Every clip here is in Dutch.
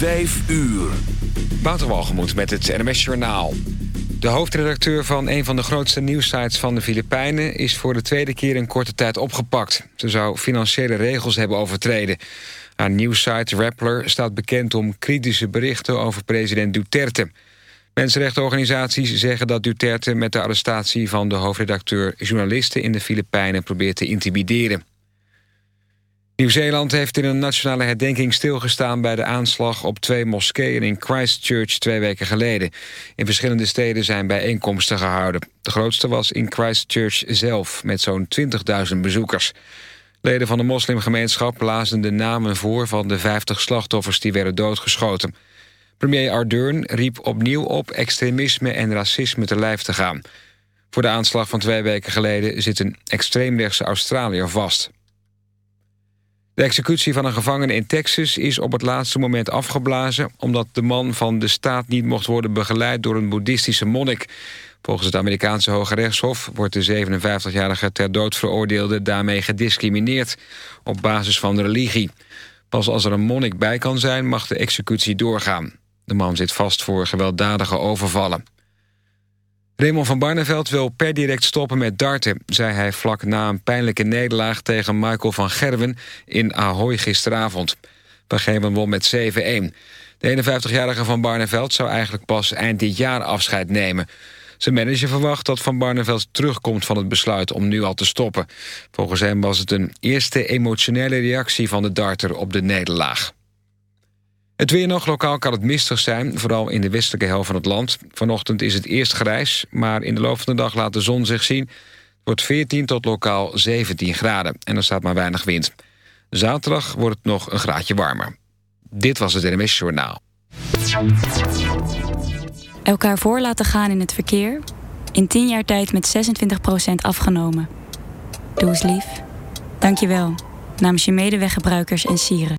Vijf uur. Waterwalgemoed met het NMS Journaal. De hoofdredacteur van een van de grootste nieuwsites van de Filipijnen... is voor de tweede keer in korte tijd opgepakt. Ze zou financiële regels hebben overtreden. Haar nieuwsite Rappler staat bekend om kritische berichten over president Duterte. Mensenrechtenorganisaties zeggen dat Duterte met de arrestatie van de hoofdredacteur... journalisten in de Filipijnen probeert te intimideren. Nieuw-Zeeland heeft in een nationale herdenking stilgestaan... bij de aanslag op twee moskeeën in Christchurch twee weken geleden. In verschillende steden zijn bijeenkomsten gehouden. De grootste was in Christchurch zelf, met zo'n 20.000 bezoekers. Leden van de moslimgemeenschap lazen de namen voor... van de 50 slachtoffers die werden doodgeschoten. Premier Ardern riep opnieuw op extremisme en racisme te lijf te gaan. Voor de aanslag van twee weken geleden zit een extreemrechtse Australiër vast. De executie van een gevangene in Texas is op het laatste moment afgeblazen... omdat de man van de staat niet mocht worden begeleid door een boeddhistische monnik. Volgens het Amerikaanse Hoge Rechtshof wordt de 57-jarige ter dood veroordeelde daarmee gediscrimineerd op basis van religie. Pas als er een monnik bij kan zijn mag de executie doorgaan. De man zit vast voor gewelddadige overvallen. Raymond van Barneveld wil per direct stoppen met darten... zei hij vlak na een pijnlijke nederlaag tegen Michael van Gerwen... in Ahoy gisteravond. Van Gerwen won met 7-1. De 51-jarige van Barneveld zou eigenlijk pas eind dit jaar afscheid nemen. Zijn manager verwacht dat Van Barneveld terugkomt van het besluit om nu al te stoppen. Volgens hem was het een eerste emotionele reactie van de darter op de nederlaag. Het weer nog, lokaal kan het mistig zijn, vooral in de westelijke helft van het land. Vanochtend is het eerst grijs, maar in de loop van de dag laat de zon zich zien. Het wordt 14 tot lokaal 17 graden en er staat maar weinig wind. Zaterdag wordt het nog een graadje warmer. Dit was het NMS Journaal. Elkaar voor laten gaan in het verkeer. In 10 jaar tijd met 26% afgenomen. Doe eens lief. Dank je wel. Namens je medeweggebruikers en sieren.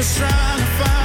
just trying to find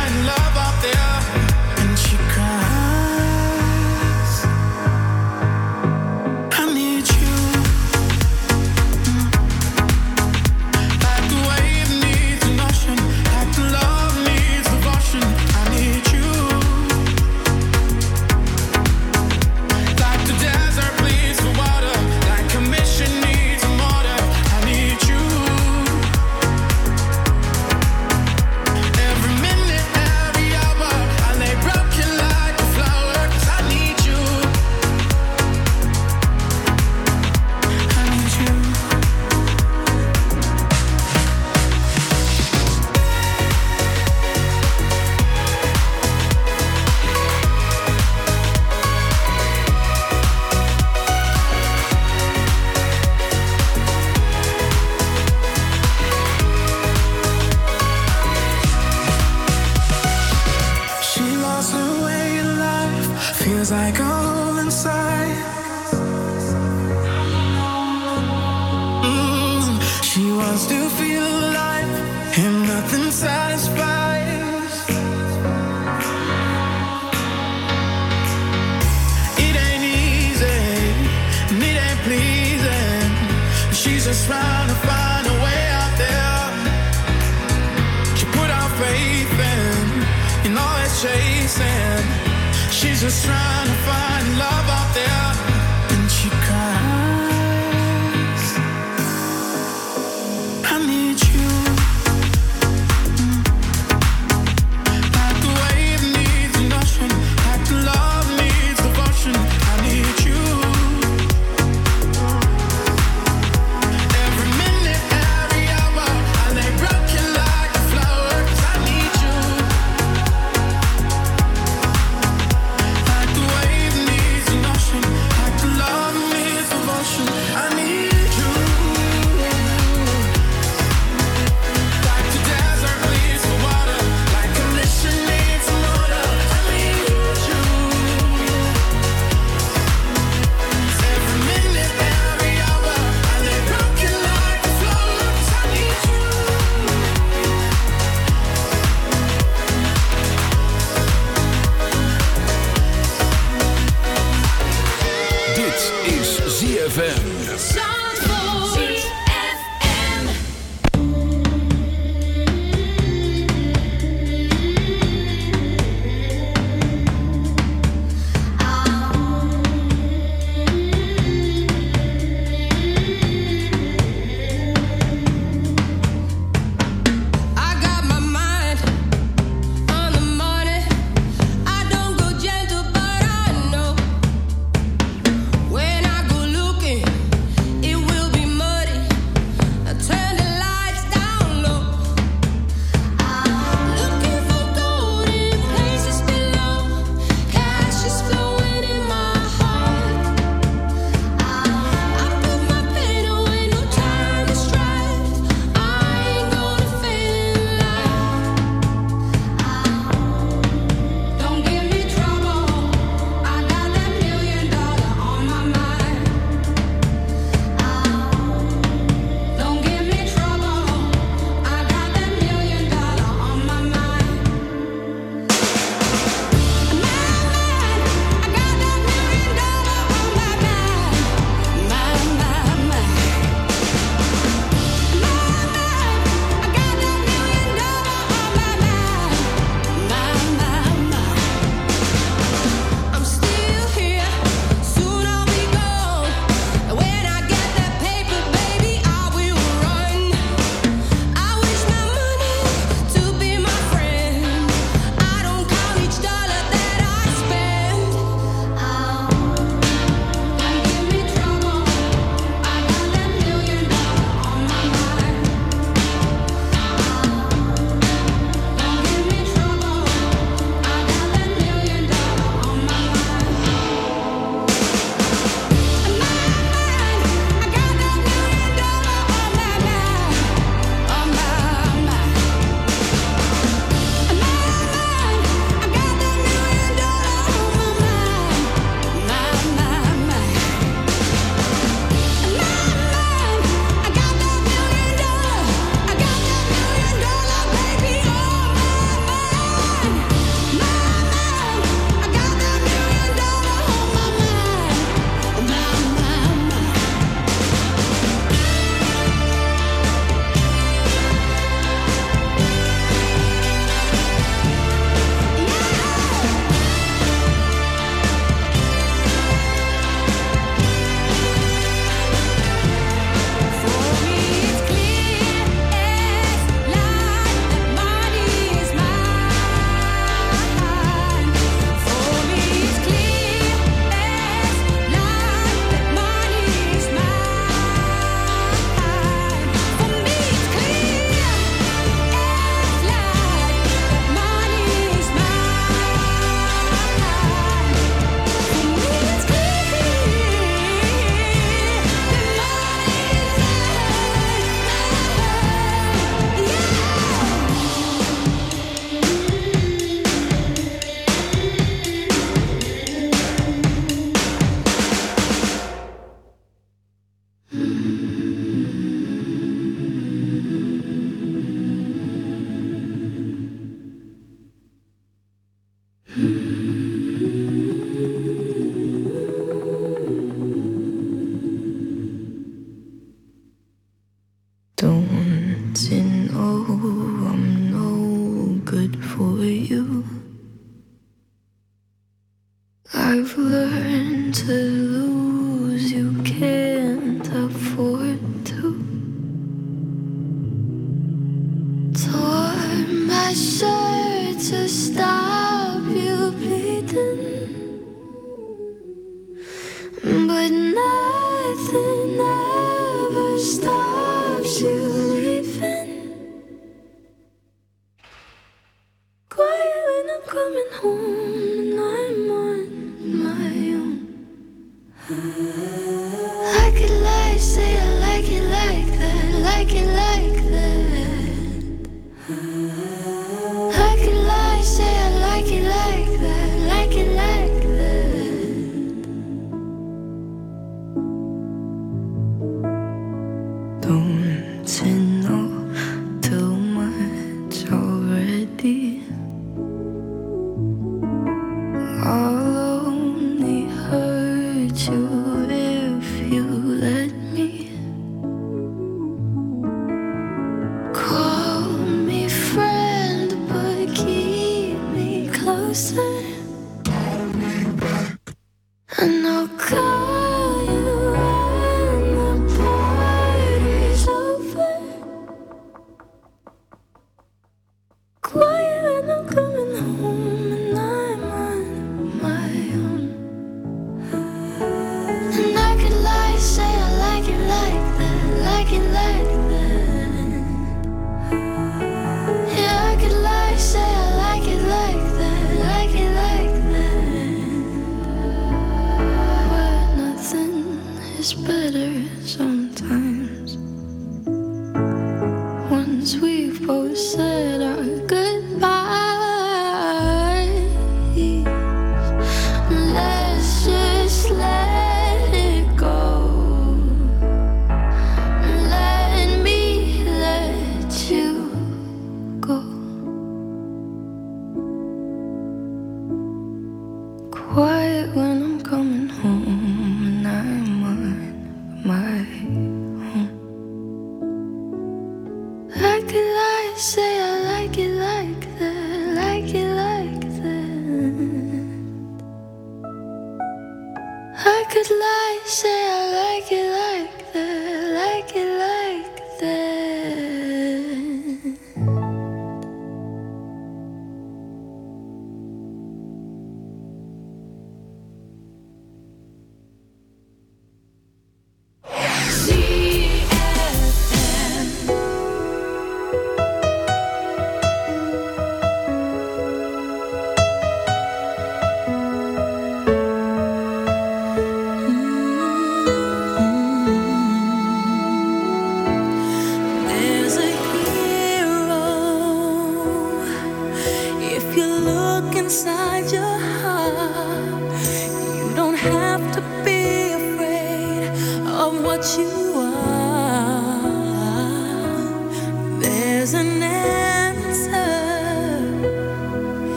there.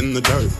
In the sands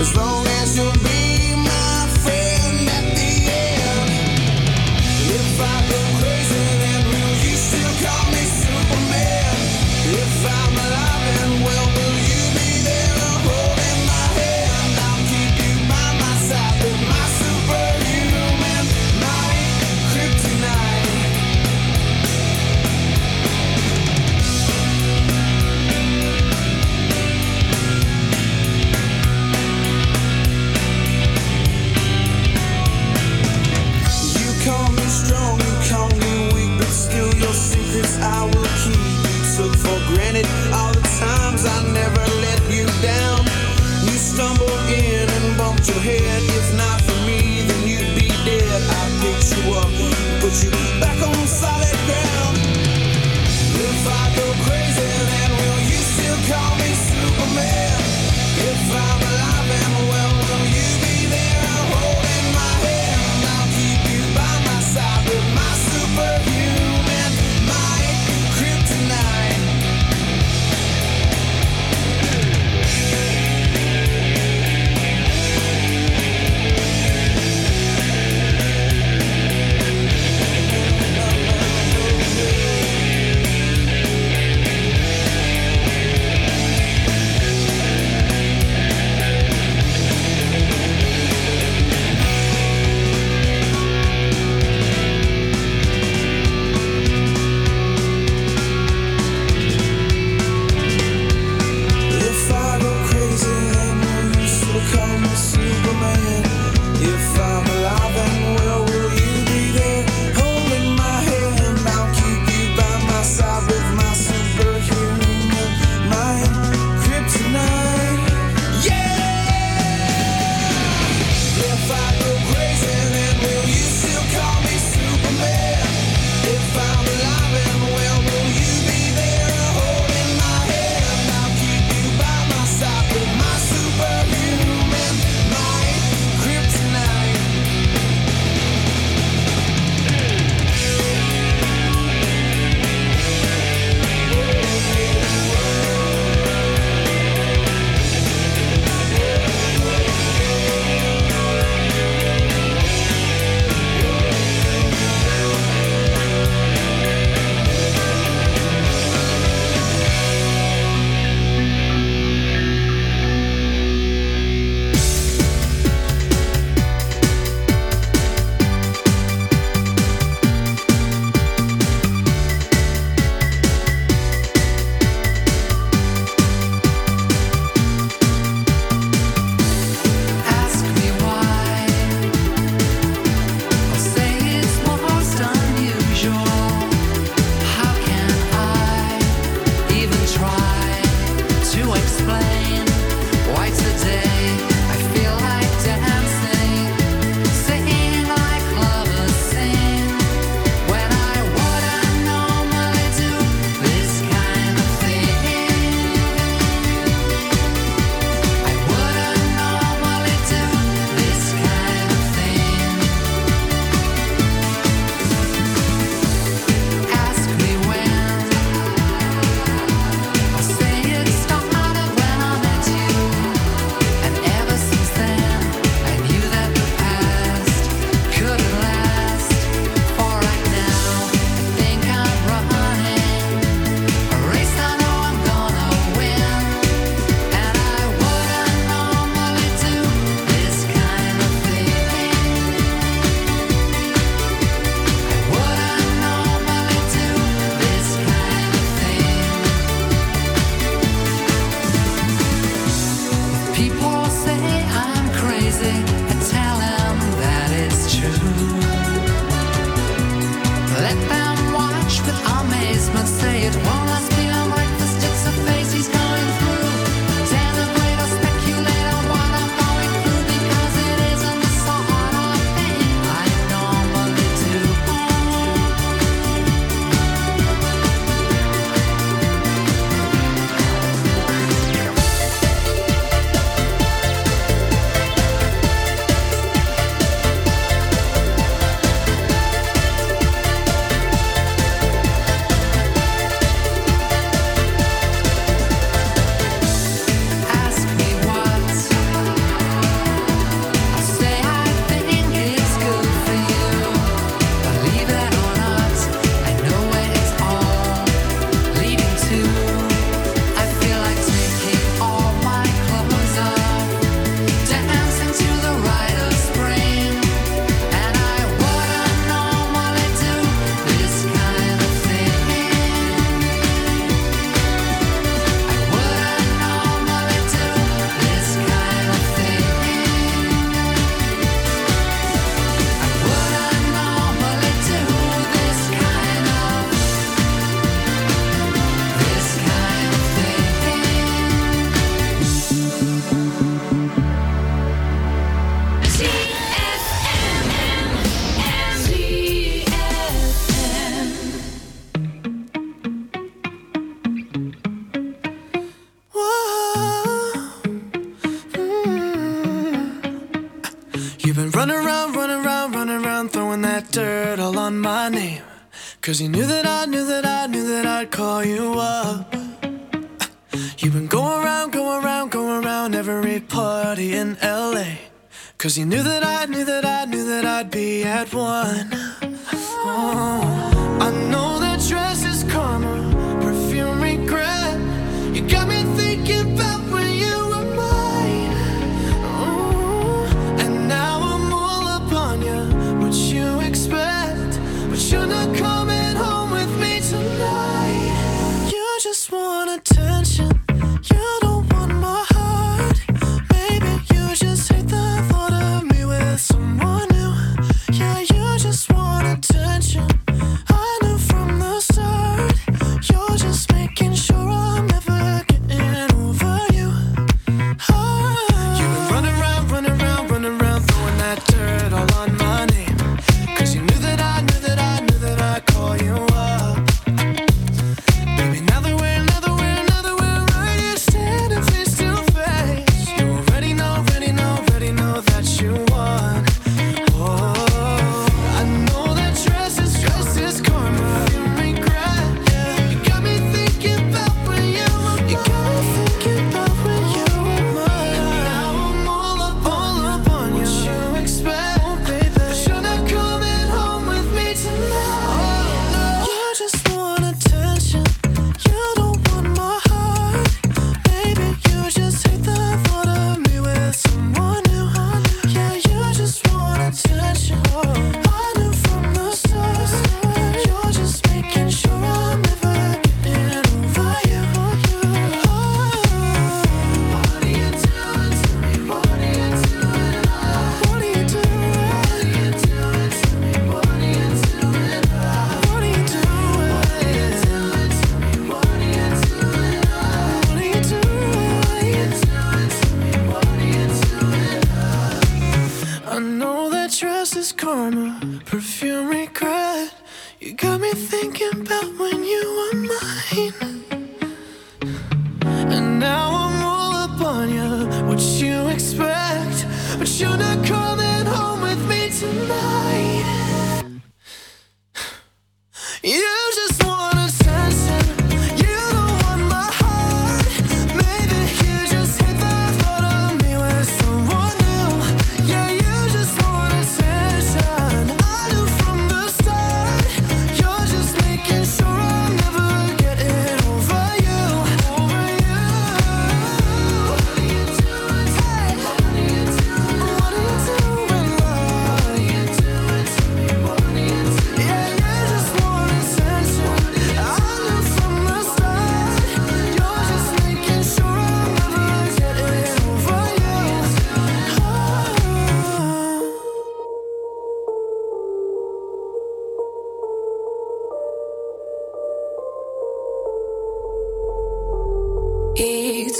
As long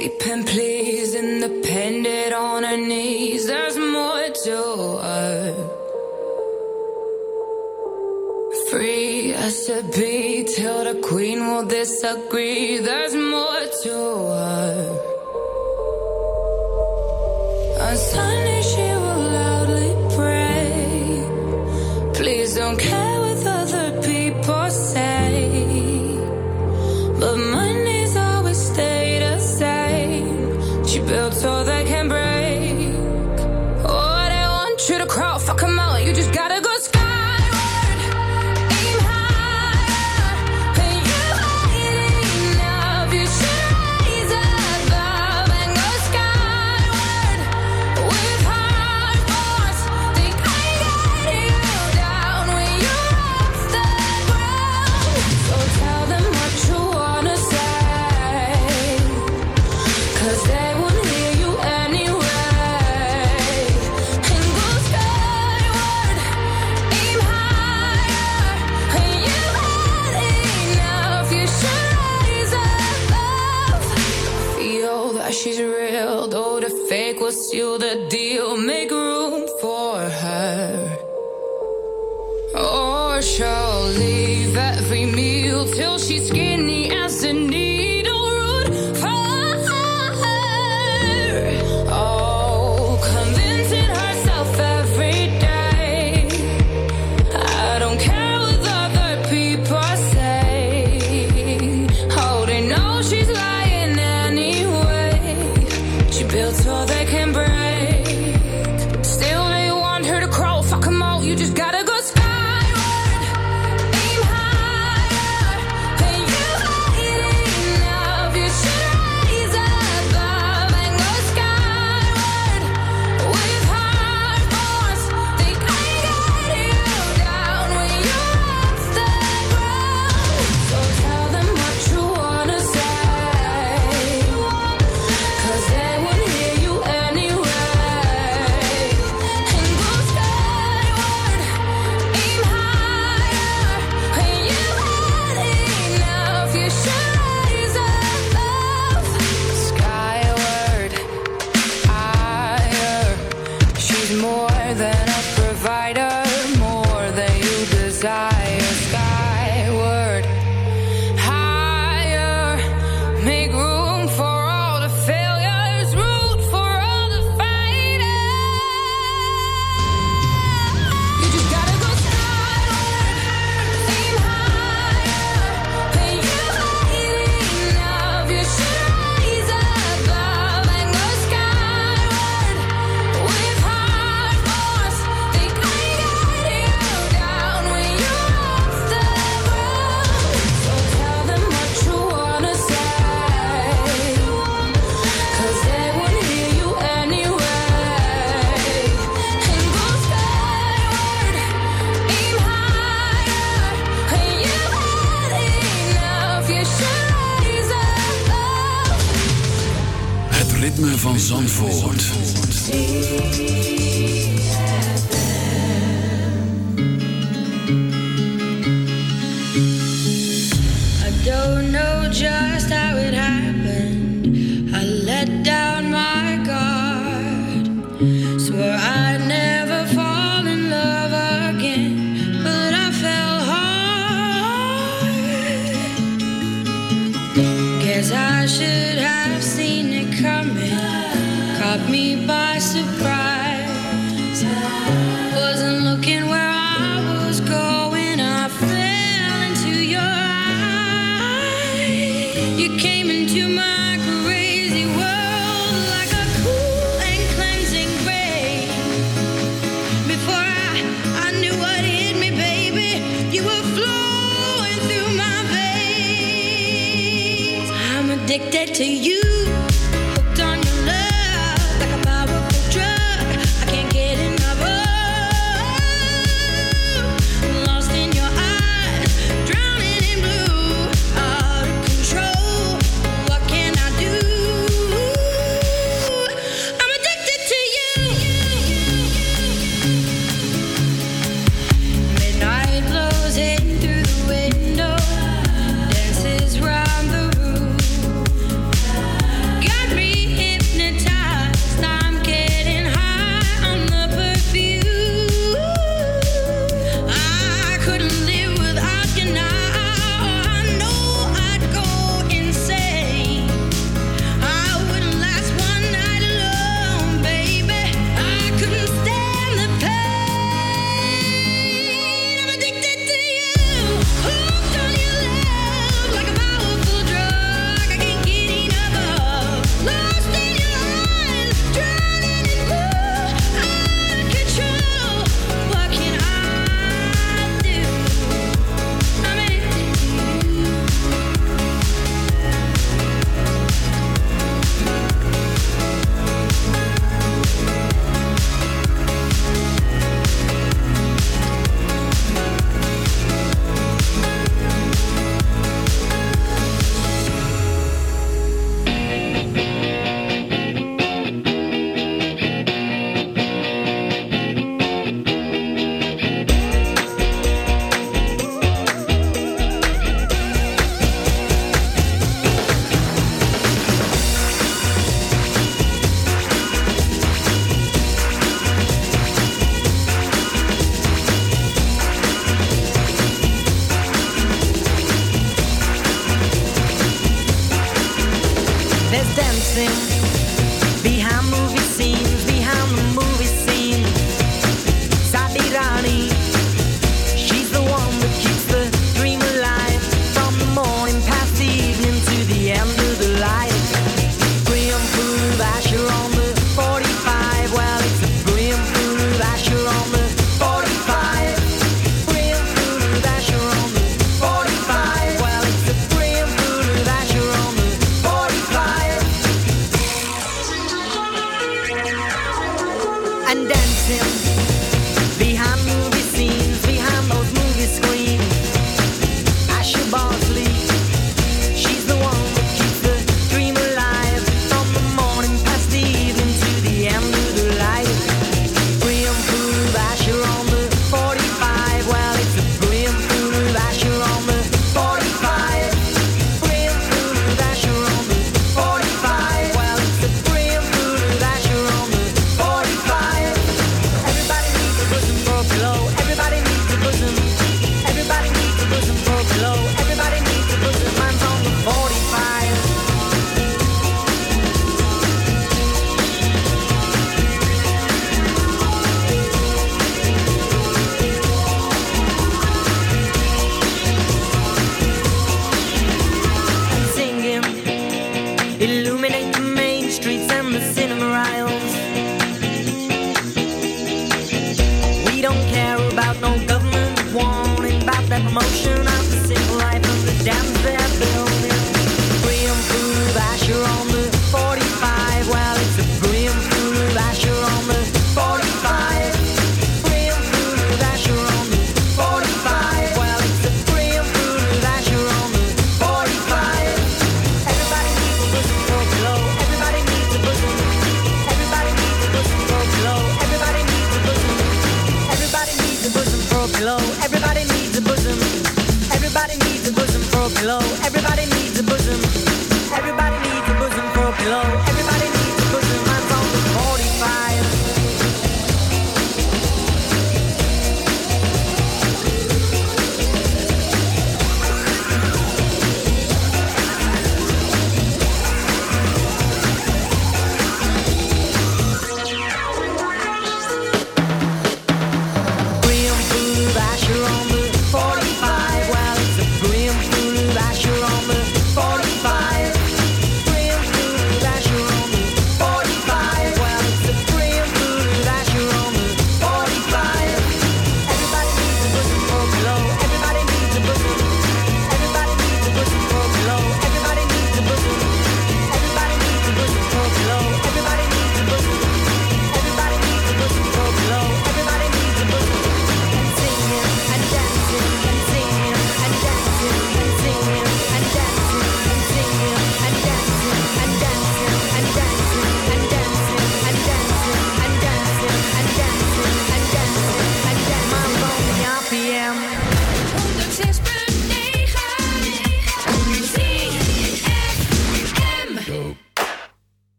Sleeping please, independent on her knees. There's more to her. Free I should be till the queen will disagree. There's more. built all the to you.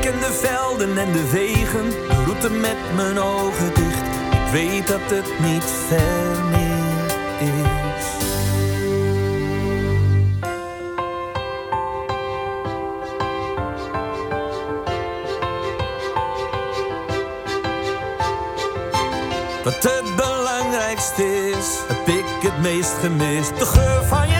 Ik de velden en de wegen, route met mijn ogen dicht. Ik weet dat het niet ver meer is. Wat het belangrijkste is, heb ik het meest gemist. De geur van je